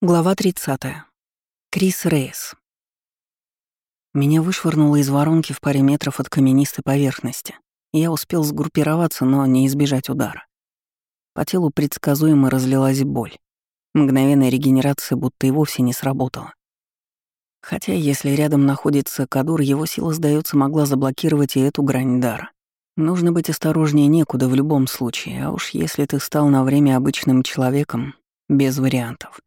Глава 30. Крис Рейс. Меня вышвырнуло из воронки в паре метров от каменистой поверхности. Я успел сгруппироваться, но не избежать удара. По телу предсказуемо разлилась боль. Мгновенная регенерация будто и вовсе не сработала. Хотя, если рядом находится Кадур, его сила, сдается, могла заблокировать и эту грань дара. Нужно быть осторожнее некуда в любом случае, а уж если ты стал на время обычным человеком, без вариантов.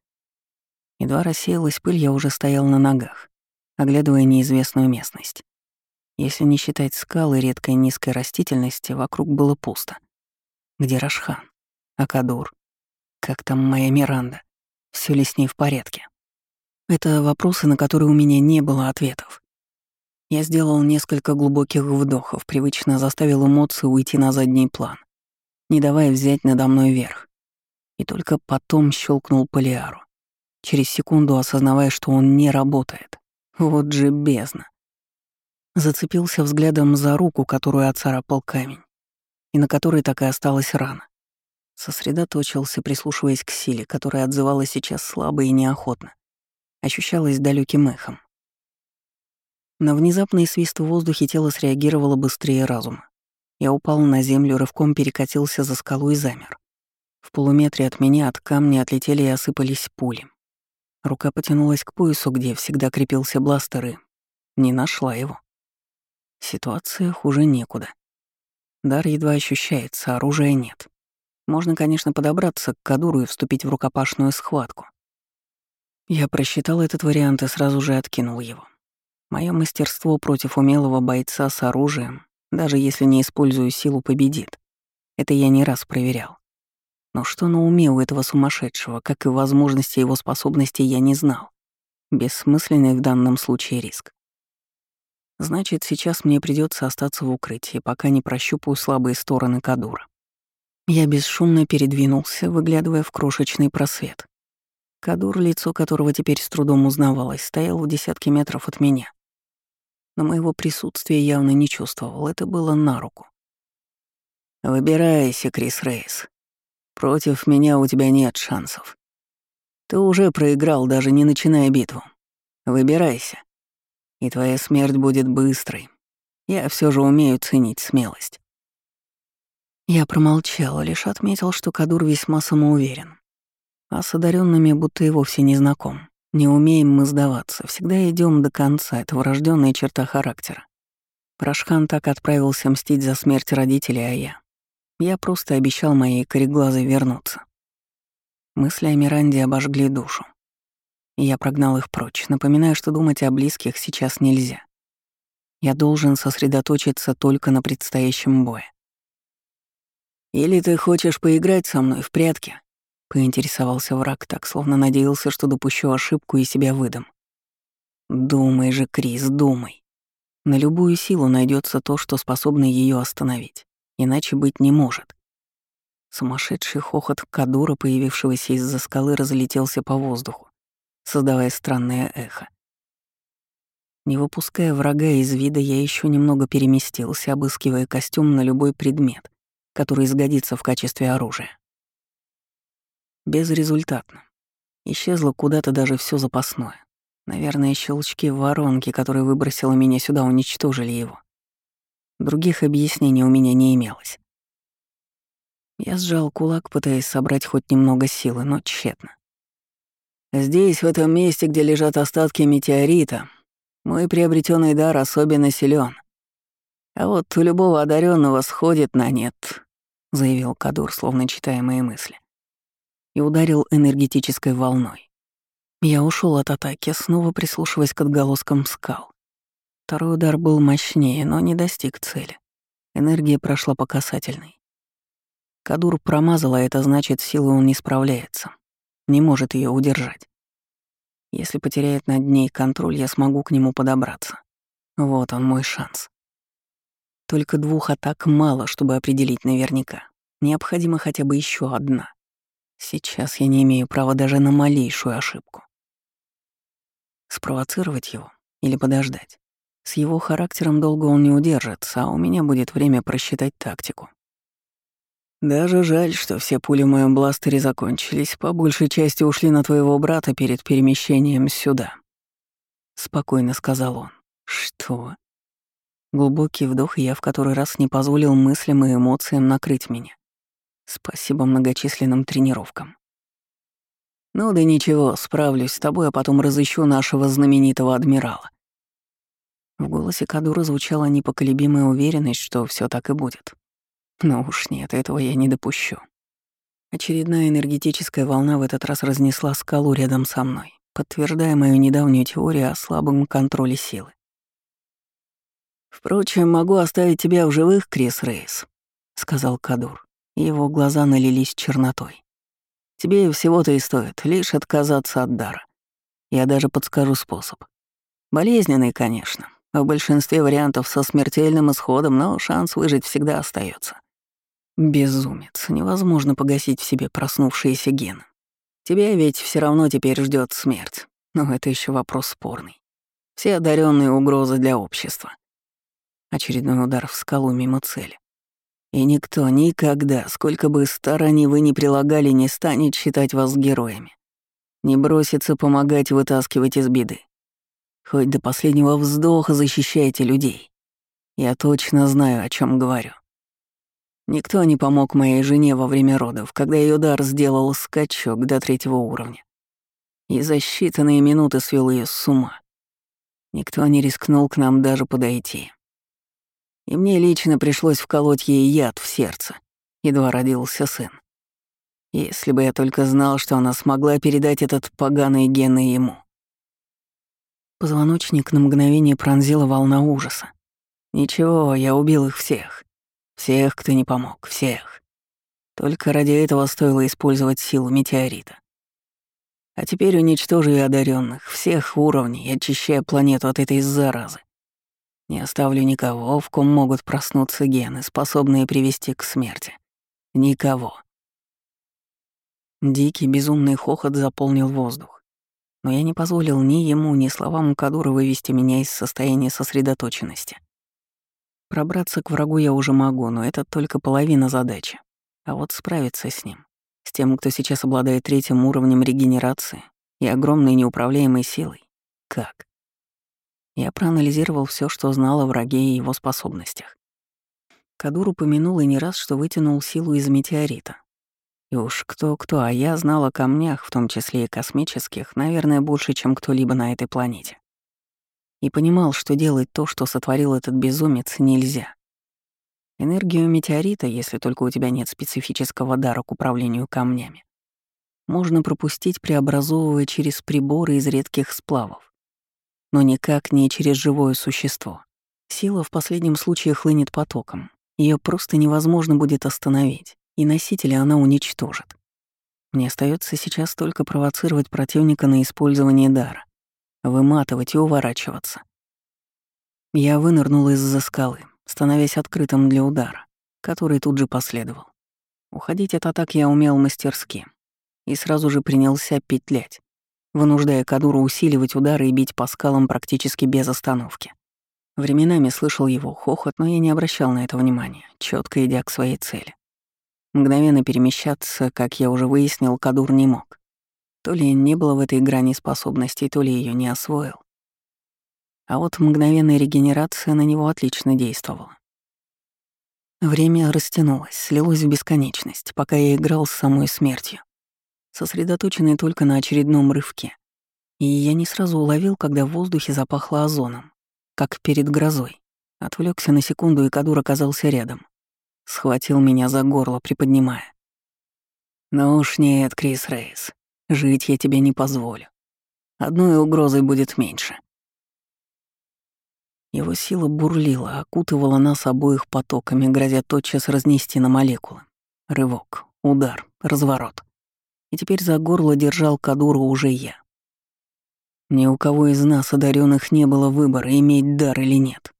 Едва рассеялась пыль, я уже стоял на ногах, оглядывая неизвестную местность. Если не считать скалы редкой низкой растительности, вокруг было пусто. Где Рашхан? Акадур? Как там моя Миранда? Все ли с ней в порядке? Это вопросы, на которые у меня не было ответов. Я сделал несколько глубоких вдохов, привычно заставил эмоции уйти на задний план, не давая взять надо мной верх. И только потом щелкнул полиару через секунду осознавая, что он не работает. Вот же бездна. Зацепился взглядом за руку, которую оцарапал камень, и на которой так и осталась рана. Сосредоточился, прислушиваясь к силе, которая отзывалась сейчас слабо и неохотно. Ощущалась далеким эхом. На внезапный свист в воздухе тело среагировало быстрее разума. Я упал на землю, рывком перекатился за скалу и замер. В полуметре от меня от камня отлетели и осыпались пули. Рука потянулась к поясу, где всегда крепился бластер, и не нашла его. Ситуация хуже некуда. Дар едва ощущается, оружия нет. Можно, конечно, подобраться к Кадуру и вступить в рукопашную схватку. Я просчитал этот вариант и сразу же откинул его. Мое мастерство против умелого бойца с оружием, даже если не использую силу, победит. Это я не раз проверял. Но что на уме у этого сумасшедшего, как и возможности его способностей, я не знал. Бессмысленный в данном случае риск. Значит, сейчас мне придется остаться в укрытии, пока не прощупаю слабые стороны Кадура. Я бесшумно передвинулся, выглядывая в крошечный просвет. Кадур, лицо которого теперь с трудом узнавалось, стоял в десятке метров от меня. Но моего присутствия явно не чувствовал, это было на руку. «Выбирайся, Крис Рейс», Против меня у тебя нет шансов. Ты уже проиграл, даже не начиная битву. Выбирайся. И твоя смерть будет быстрой. Я все же умею ценить смелость. Я промолчал, лишь отметил, что Кадур весьма самоуверен. А с одаренными будто и вовсе не знаком. Не умеем мы сдаваться, всегда идем до конца, это врожденная черта характера. Прашхан так отправился мстить за смерть родителей, а я я просто обещал моей кореглазой вернуться. Мысли о Миранде обожгли душу. Я прогнал их прочь, напоминая, что думать о близких сейчас нельзя. Я должен сосредоточиться только на предстоящем бое. «Или ты хочешь поиграть со мной в прятки?» — поинтересовался враг так, словно надеялся, что допущу ошибку и себя выдам. «Думай же, Крис, думай. На любую силу найдется то, что способно ее остановить. Иначе быть не может. Сумасшедший хохот Кадура, появившегося из-за скалы, разлетелся по воздуху, создавая странное эхо. Не выпуская врага из вида, я еще немного переместился, обыскивая костюм на любой предмет, который сгодится в качестве оружия. Безрезультатно. Исчезло куда-то даже все запасное. Наверное, щелчки в воронке, которые выбросило меня сюда, уничтожили его. Других объяснений у меня не имелось. Я сжал кулак, пытаясь собрать хоть немного силы, но тщетно. Здесь, в этом месте, где лежат остатки метеорита, мой приобретенный дар особенно силен. А вот у любого одаренного сходит на нет, заявил Кадур, словно читая мои мысли. И ударил энергетической волной. Я ушел от атаки, снова прислушиваясь к отголоскам скал. Второй удар был мощнее, но не достиг цели. Энергия прошла по касательной. Кадур промазала, это значит, силой он не справляется. Не может ее удержать. Если потеряет над ней контроль, я смогу к нему подобраться. Вот он мой шанс. Только двух атак мало, чтобы определить наверняка. Необходима хотя бы еще одна. Сейчас я не имею права даже на малейшую ошибку. Спровоцировать его или подождать? С его характером долго он не удержится, а у меня будет время просчитать тактику. Даже жаль, что все пули в моем бластере закончились, по большей части ушли на твоего брата перед перемещением сюда. Спокойно сказал он. Что? Глубокий вдох, и я в который раз не позволил мыслям и эмоциям накрыть меня. Спасибо многочисленным тренировкам. Ну да ничего, справлюсь с тобой, а потом разыщу нашего знаменитого адмирала. В голосе Кадура звучала непоколебимая уверенность, что все так и будет. Но уж нет, этого я не допущу. Очередная энергетическая волна в этот раз разнесла скалу рядом со мной, подтверждая мою недавнюю теорию о слабом контроле силы. «Впрочем, могу оставить тебя в живых, Крис Рейс», — сказал Кадур. Его глаза налились чернотой. «Тебе всего-то и стоит лишь отказаться от дара. Я даже подскажу способ. Болезненный, конечно, в большинстве вариантов со смертельным исходом, но шанс выжить всегда остается. Безумец, невозможно погасить в себе проснувшиеся гены. Тебя ведь все равно теперь ждет смерть, но это еще вопрос спорный. Все одаренные угрозы для общества. Очередной удар в скалу мимо цели. И никто никогда, сколько бы стараний вы ни прилагали, не станет считать вас героями. Не бросится помогать вытаскивать из беды. Хоть до последнего вздоха защищайте людей. Я точно знаю, о чем говорю. Никто не помог моей жене во время родов, когда ее дар сделал скачок до третьего уровня. И за считанные минуты свел ее с ума. Никто не рискнул к нам даже подойти. И мне лично пришлось вколоть ей яд в сердце. Едва родился сын. Если бы я только знал, что она смогла передать этот поганый ген ему. Позвоночник на мгновение пронзила волна ужаса. Ничего, я убил их всех. Всех, кто не помог, всех. Только ради этого стоило использовать силу метеорита. А теперь уничтожу и одаренных, всех уровней, очищая планету от этой заразы. Не оставлю никого, в ком могут проснуться гены, способные привести к смерти. Никого. Дикий, безумный хохот заполнил воздух. Но я не позволил ни ему, ни словам Кадура вывести меня из состояния сосредоточенности. Пробраться к врагу я уже могу, но это только половина задачи. А вот справиться с ним, с тем, кто сейчас обладает третьим уровнем регенерации и огромной неуправляемой силой, как? Я проанализировал все, что знал о враге и его способностях. Кадур упомянул и не раз, что вытянул силу из метеорита. И уж кто-кто, а я знал о камнях, в том числе и космических, наверное, больше, чем кто-либо на этой планете и понимал, что делать то, что сотворил этот безумец, нельзя. Энергию метеорита, если только у тебя нет специфического дара к управлению камнями, можно пропустить, преобразовывая через приборы из редких сплавов. Но никак не через живое существо. Сила в последнем случае хлынет потоком. Ее просто невозможно будет остановить, и носителя она уничтожит. Мне остается сейчас только провоцировать противника на использование дара выматывать и уворачиваться. Я вынырнул из-за скалы, становясь открытым для удара, который тут же последовал. Уходить от атак я умел мастерски и сразу же принялся петлять, вынуждая Кадуру усиливать удары и бить по скалам практически без остановки. Временами слышал его хохот, но я не обращал на это внимания, четко идя к своей цели. Мгновенно перемещаться, как я уже выяснил, Кадур не мог. То ли не было в этой грани способностей, то ли ее не освоил. А вот мгновенная регенерация на него отлично действовала. Время растянулось, слилось в бесконечность, пока я играл с самой смертью, сосредоточенный только на очередном рывке. И я не сразу уловил, когда в воздухе запахло озоном, как перед грозой. Отвлекся на секунду, и Кадур оказался рядом. Схватил меня за горло, приподнимая. «Ну уж нет, Крис Рейс, Жить я тебе не позволю. Одной угрозой будет меньше. Его сила бурлила, окутывала нас обоих потоками, грозя тотчас разнести на молекулы. Рывок, удар, разворот. И теперь за горло держал Кадуру уже я. Ни у кого из нас, одаренных, не было выбора, иметь дар или нет.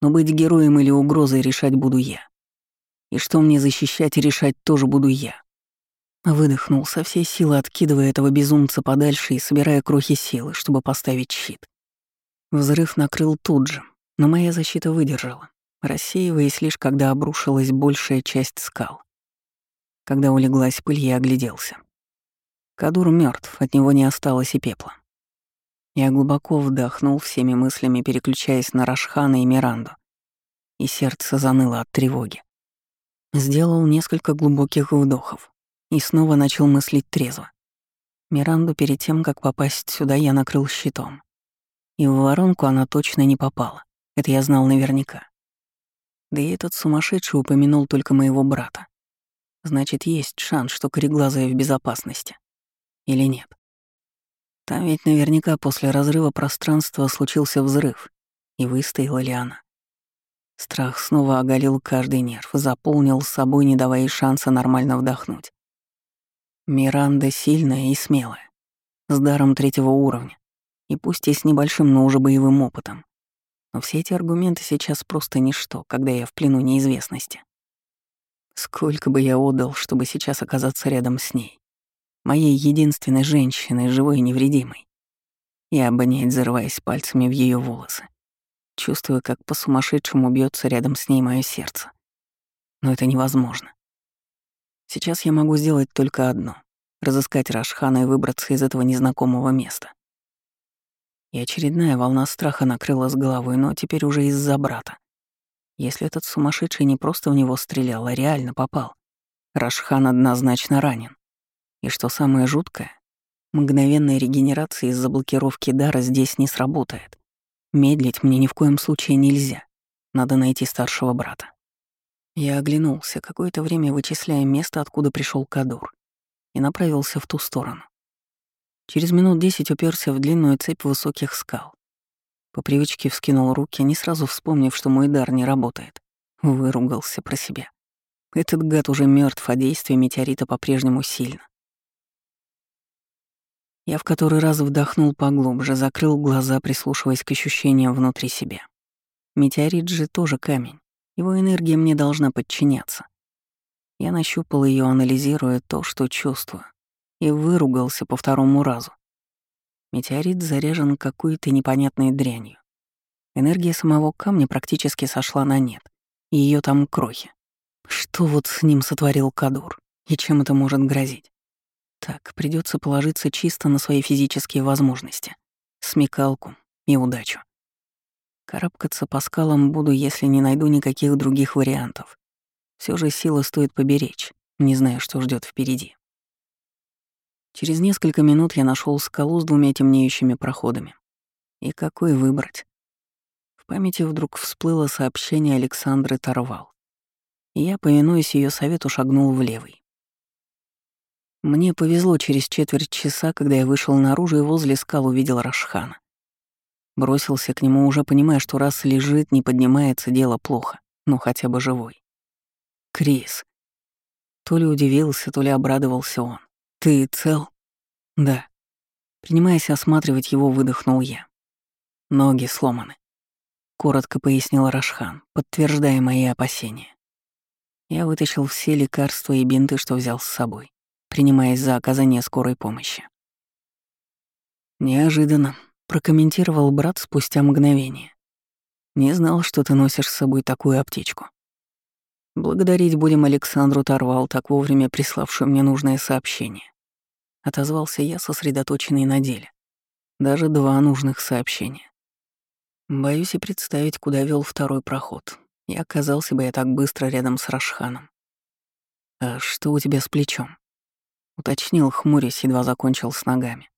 Но быть героем или угрозой решать буду я. И что мне защищать и решать тоже буду я. Выдохнул со всей силы, откидывая этого безумца подальше и собирая крохи силы, чтобы поставить щит. Взрыв накрыл тут же, но моя защита выдержала, рассеиваясь лишь когда обрушилась большая часть скал. Когда улеглась пыль, я огляделся. Кадур мертв, от него не осталось и пепла. Я глубоко вдохнул всеми мыслями, переключаясь на Рашхана и Миранду, и сердце заныло от тревоги. Сделал несколько глубоких вдохов и снова начал мыслить трезво. Миранду перед тем, как попасть сюда, я накрыл щитом. И в воронку она точно не попала. Это я знал наверняка. Да и этот сумасшедший упомянул только моего брата. Значит, есть шанс, что кореглазая в безопасности. Или нет? Там ведь наверняка после разрыва пространства случился взрыв. И выстояла ли она? Страх снова оголил каждый нерв, заполнил собой, не давая шанса нормально вдохнуть. Миранда сильная и смелая, с даром третьего уровня, и пусть и с небольшим, но уже боевым опытом. Но все эти аргументы сейчас просто ничто, когда я в плену неизвестности. Сколько бы я отдал, чтобы сейчас оказаться рядом с ней, моей единственной женщиной, живой и невредимой, и обонять, зарываясь пальцами в ее волосы. Чувствую, как по-сумасшедшему бьется рядом с ней мое сердце. Но это невозможно. Сейчас я могу сделать только одно — разыскать Рашхана и выбраться из этого незнакомого места. И очередная волна страха накрыла с головой, но теперь уже из-за брата. Если этот сумасшедший не просто в него стрелял, а реально попал, Рашхан однозначно ранен. И что самое жуткое, мгновенная регенерация из-за блокировки дара здесь не сработает. Медлить мне ни в коем случае нельзя. Надо найти старшего брата. Я оглянулся, какое-то время вычисляя место, откуда пришел Кадур, и направился в ту сторону. Через минут десять уперся в длинную цепь высоких скал. По привычке вскинул руки, не сразу вспомнив, что мой дар не работает. Выругался про себя. Этот гад уже мертв, а действие метеорита по-прежнему сильно. Я в который раз вдохнул поглубже, закрыл глаза, прислушиваясь к ощущениям внутри себя. Метеорит же тоже камень. Его энергия мне должна подчиняться. Я нащупал ее, анализируя то, что чувствую, и выругался по второму разу. Метеорит заряжен какой-то непонятной дрянью. Энергия самого камня практически сошла на нет, и ее там крохи. Что вот с ним сотворил Кадур, и чем это может грозить? Так, придется положиться чисто на свои физические возможности, смекалку и удачу. Карабкаться по скалам буду, если не найду никаких других вариантов. Все же силы стоит поберечь, не зная, что ждет впереди. Через несколько минут я нашел скалу с двумя темнеющими проходами. И какой выбрать? В памяти вдруг всплыло сообщение Александры Тарвал. И я, повинуясь ее совету, шагнул в левый. Мне повезло через четверть часа, когда я вышел наружу и возле скал увидел Рашхана. Бросился к нему, уже понимая, что раз лежит, не поднимается, дело плохо, но хотя бы живой. Крис. То ли удивился, то ли обрадовался он. «Ты цел?» «Да». Принимаясь осматривать его, выдохнул я. «Ноги сломаны», — коротко пояснил Рашхан, подтверждая мои опасения. Я вытащил все лекарства и бинты, что взял с собой, принимаясь за оказание скорой помощи. Неожиданно, прокомментировал брат спустя мгновение. Не знал, что ты носишь с собой такую аптечку. Благодарить будем Александру Тарвал, так вовремя приславшую мне нужное сообщение. Отозвался я, сосредоточенный на деле. Даже два нужных сообщения. Боюсь и представить, куда вел второй проход. И оказался бы я так быстро рядом с Рашханом. «А что у тебя с плечом?» Уточнил, хмурясь, едва закончил с ногами.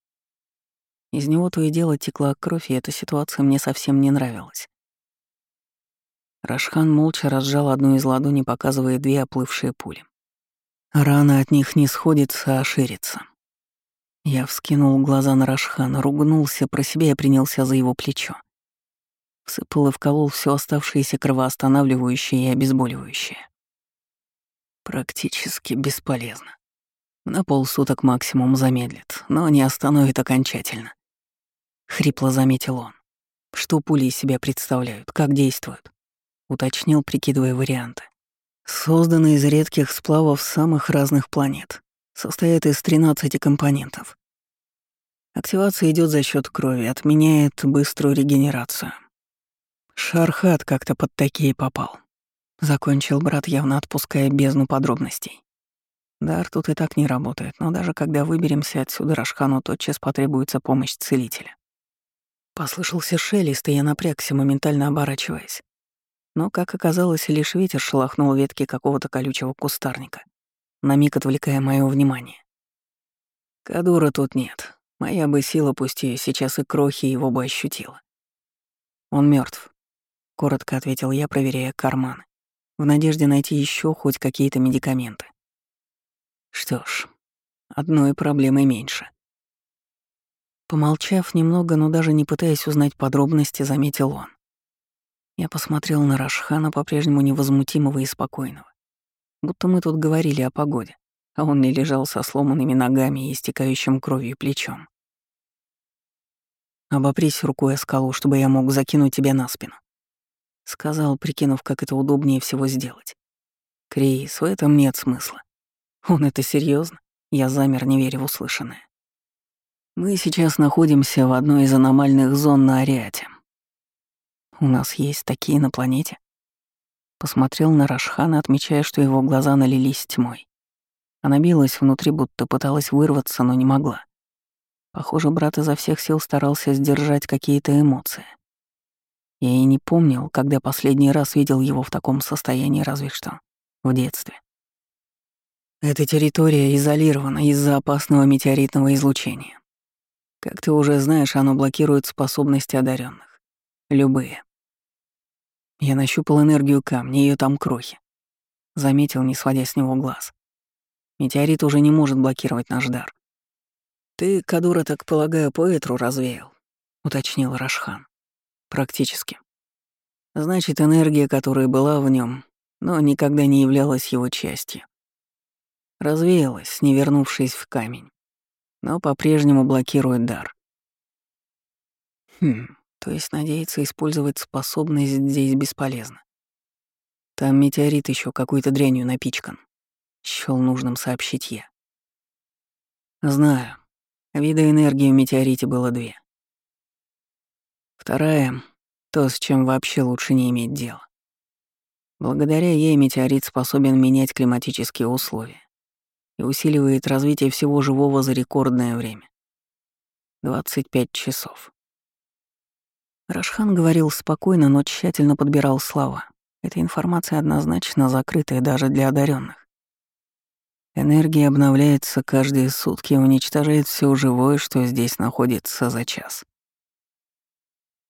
Из него то и дело текла кровь, и эта ситуация мне совсем не нравилась. Рашхан молча разжал одну из ладоней, показывая две оплывшие пули. Рана от них не сходится, а ширится. Я вскинул глаза на Рашхана, ругнулся про себя и принялся за его плечо. Всыпал и вколол все оставшееся кровоостанавливающее и обезболивающее. Практически бесполезно. На полсуток максимум замедлит, но не остановит окончательно. — хрипло заметил он. «Что пули из себя представляют, как действуют?» — уточнил, прикидывая варианты. «Созданы из редких сплавов самых разных планет. Состоят из 13 компонентов. Активация идет за счет крови, отменяет быструю регенерацию. Шархат как-то под такие попал. Закончил брат, явно отпуская бездну подробностей. Дар тут и так не работает, но даже когда выберемся отсюда, Рашхану тотчас потребуется помощь целителя. Послышался шелест, и я напрягся, моментально оборачиваясь. Но, как оказалось, лишь ветер шелохнул ветки какого-то колючего кустарника, на миг отвлекая мое внимание. Кадура тут нет. Моя бы сила, пусть ее сейчас и крохи его бы ощутила. Он мертв, коротко ответил я, проверяя карманы, в надежде найти еще хоть какие-то медикаменты. Что ж, одной проблемой меньше. Помолчав немного, но даже не пытаясь узнать подробности, заметил он. Я посмотрел на Рашхана, по-прежнему невозмутимого и спокойного. Будто мы тут говорили о погоде, а он не лежал со сломанными ногами и истекающим кровью плечом. «Обопрись рукой о скалу, чтобы я мог закинуть тебя на спину», — сказал, прикинув, как это удобнее всего сделать. «Крис, в этом нет смысла. Он это серьезно? Я замер, не веря в услышанное. Мы сейчас находимся в одной из аномальных зон на Ариате. У нас есть такие на планете. Посмотрел на Рашхана, отмечая, что его глаза налились тьмой. Она билась внутри, будто пыталась вырваться, но не могла. Похоже, брат изо всех сил старался сдержать какие-то эмоции. Я и не помнил, когда последний раз видел его в таком состоянии, разве что в детстве. Эта территория изолирована из-за опасного метеоритного излучения. Как ты уже знаешь, оно блокирует способности одаренных. Любые. Я нащупал энергию камня, ее там крохи. Заметил, не сводя с него глаз. Метеорит уже не может блокировать наш дар. «Ты, Кадура, так полагаю, по ветру развеял», — уточнил Рашхан. «Практически. Значит, энергия, которая была в нем, но никогда не являлась его частью. Развеялась, не вернувшись в камень но по-прежнему блокирует дар. Хм, то есть надеяться использовать способность здесь бесполезно. Там метеорит еще какой-то дрянью напичкан. Счёл нужным сообщить я. Знаю. Вида энергии в метеорите было две. Вторая — то, с чем вообще лучше не иметь дела. Благодаря ей метеорит способен менять климатические условия и усиливает развитие всего живого за рекордное время. 25 часов. Рашхан говорил спокойно, но тщательно подбирал слова. Эта информация однозначно закрытая даже для одаренных. Энергия обновляется каждые сутки и уничтожает все живое, что здесь находится за час.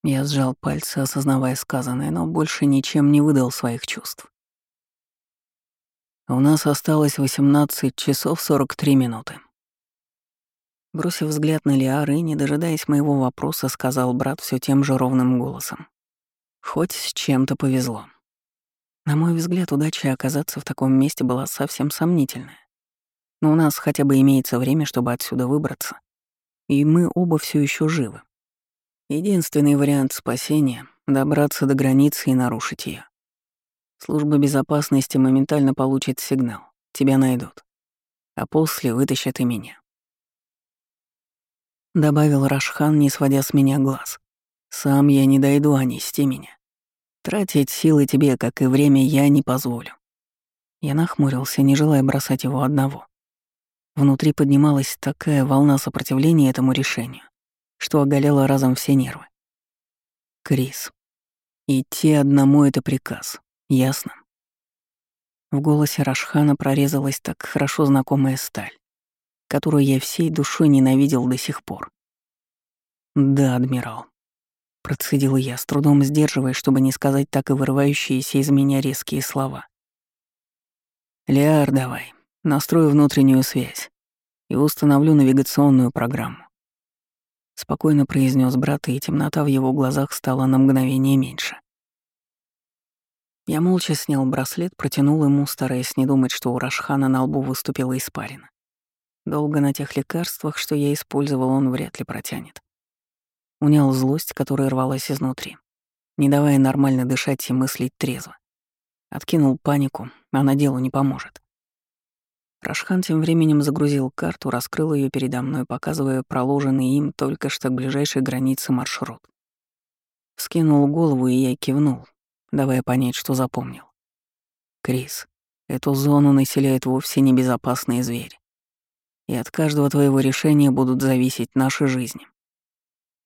Я сжал пальцы, осознавая сказанное, но больше ничем не выдал своих чувств. У нас осталось 18 часов 43 минуты. Бросив взгляд на Лиар и, не дожидаясь моего вопроса, сказал брат все тем же ровным голосом. Хоть с чем-то повезло. На мой взгляд, удача оказаться в таком месте была совсем сомнительная. Но у нас хотя бы имеется время, чтобы отсюда выбраться. И мы оба все еще живы. Единственный вариант спасения — добраться до границы и нарушить ее. Служба безопасности моментально получит сигнал. Тебя найдут. А после вытащат и меня. Добавил Рашхан, не сводя с меня глаз. Сам я не дойду, а нести меня. Тратить силы тебе, как и время, я не позволю. Я нахмурился, не желая бросать его одного. Внутри поднималась такая волна сопротивления этому решению, что оголела разом все нервы. Крис. Идти одному — это приказ. Ясно. В голосе Рашхана прорезалась так хорошо знакомая сталь, которую я всей душой ненавидел до сих пор. «Да, адмирал», — процедил я, с трудом сдерживая, чтобы не сказать так и вырывающиеся из меня резкие слова. «Лиар, давай, настрою внутреннюю связь и установлю навигационную программу». Спокойно произнес брат, и темнота в его глазах стала на мгновение меньше. Я молча снял браслет, протянул ему, стараясь не думать, что у Рашхана на лбу выступила испарина. Долго на тех лекарствах, что я использовал, он вряд ли протянет. Унял злость, которая рвалась изнутри, не давая нормально дышать и мыслить трезво. Откинул панику, а на делу не поможет. Рашхан тем временем загрузил карту, раскрыл ее передо мной, показывая проложенный им только что к ближайшей границе маршрут. Вскинул голову, и я кивнул, давая понять, что запомнил. Крис. Эту зону населяют вовсе небезопасные звери. И от каждого твоего решения будут зависеть наши жизни.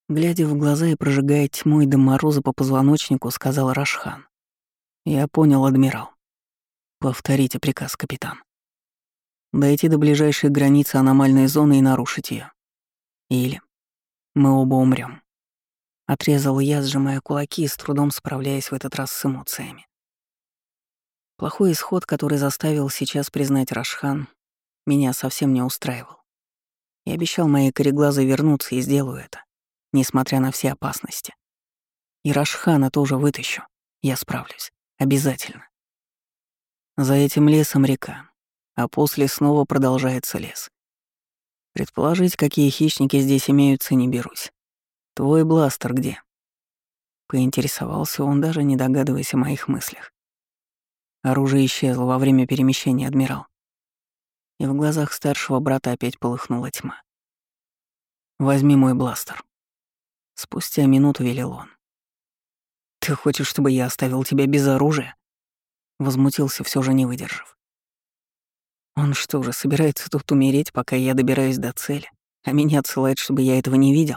Глядя в глаза и прожигая тьмой до мороза по позвоночнику, сказал Рашхан. «Я понял, адмирал. Повторите приказ, капитан. Дойти до ближайшей границы аномальной зоны и нарушить ее. Или мы оба умрем. Отрезал я, сжимая кулаки и с трудом справляясь в этот раз с эмоциями. Плохой исход, который заставил сейчас признать Рашхан, меня совсем не устраивал. Я обещал моей кореглазой вернуться и сделаю это, несмотря на все опасности. И Рашхана тоже вытащу. Я справлюсь. Обязательно. За этим лесом река, а после снова продолжается лес. Предположить, какие хищники здесь имеются, не берусь. «Твой бластер где?» Поинтересовался он, даже не догадываясь о моих мыслях. Оружие исчезло во время перемещения, адмирал. И в глазах старшего брата опять полыхнула тьма. «Возьми мой бластер». Спустя минуту велел он. «Ты хочешь, чтобы я оставил тебя без оружия?» Возмутился, все же не выдержав. Он что же, собирается тут умереть, пока я добираюсь до цели, а меня отсылает, чтобы я этого не видел?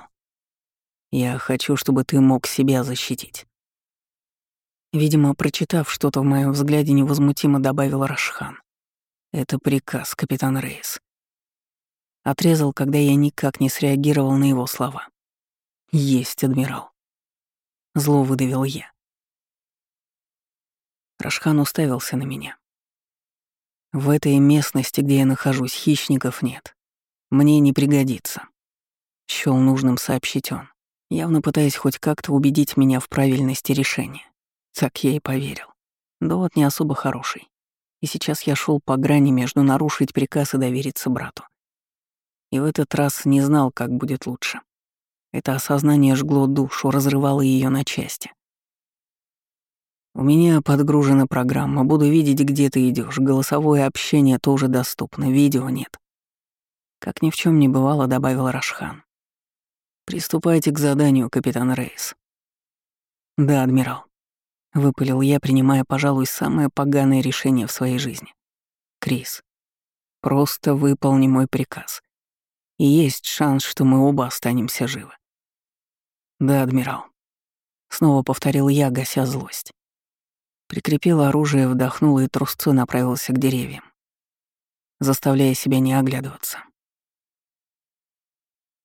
Я хочу, чтобы ты мог себя защитить. Видимо, прочитав что-то в моем взгляде, невозмутимо добавил Рашхан. Это приказ, капитан Рейс. Отрезал, когда я никак не среагировал на его слова. Есть, адмирал. Зло выдавил я. Рашхан уставился на меня. В этой местности, где я нахожусь, хищников нет. Мне не пригодится. Счёл нужным сообщить он явно пытаясь хоть как-то убедить меня в правильности решения. Так я и поверил. Довод не особо хороший. И сейчас я шел по грани между нарушить приказ и довериться брату. И в этот раз не знал, как будет лучше. Это осознание жгло душу, разрывало ее на части. У меня подгружена программа, буду видеть, где ты идешь. Голосовое общение тоже доступно, видео нет. Как ни в чем не бывало, добавил Рашхан. «Приступайте к заданию, капитан Рейс». «Да, адмирал», — выпалил я, принимая, пожалуй, самое поганое решение в своей жизни. «Крис, просто выполни мой приказ. И есть шанс, что мы оба останемся живы». «Да, адмирал», — снова повторил я, гася злость. Прикрепил оружие, вдохнул и трусцой направился к деревьям, заставляя себя не оглядываться.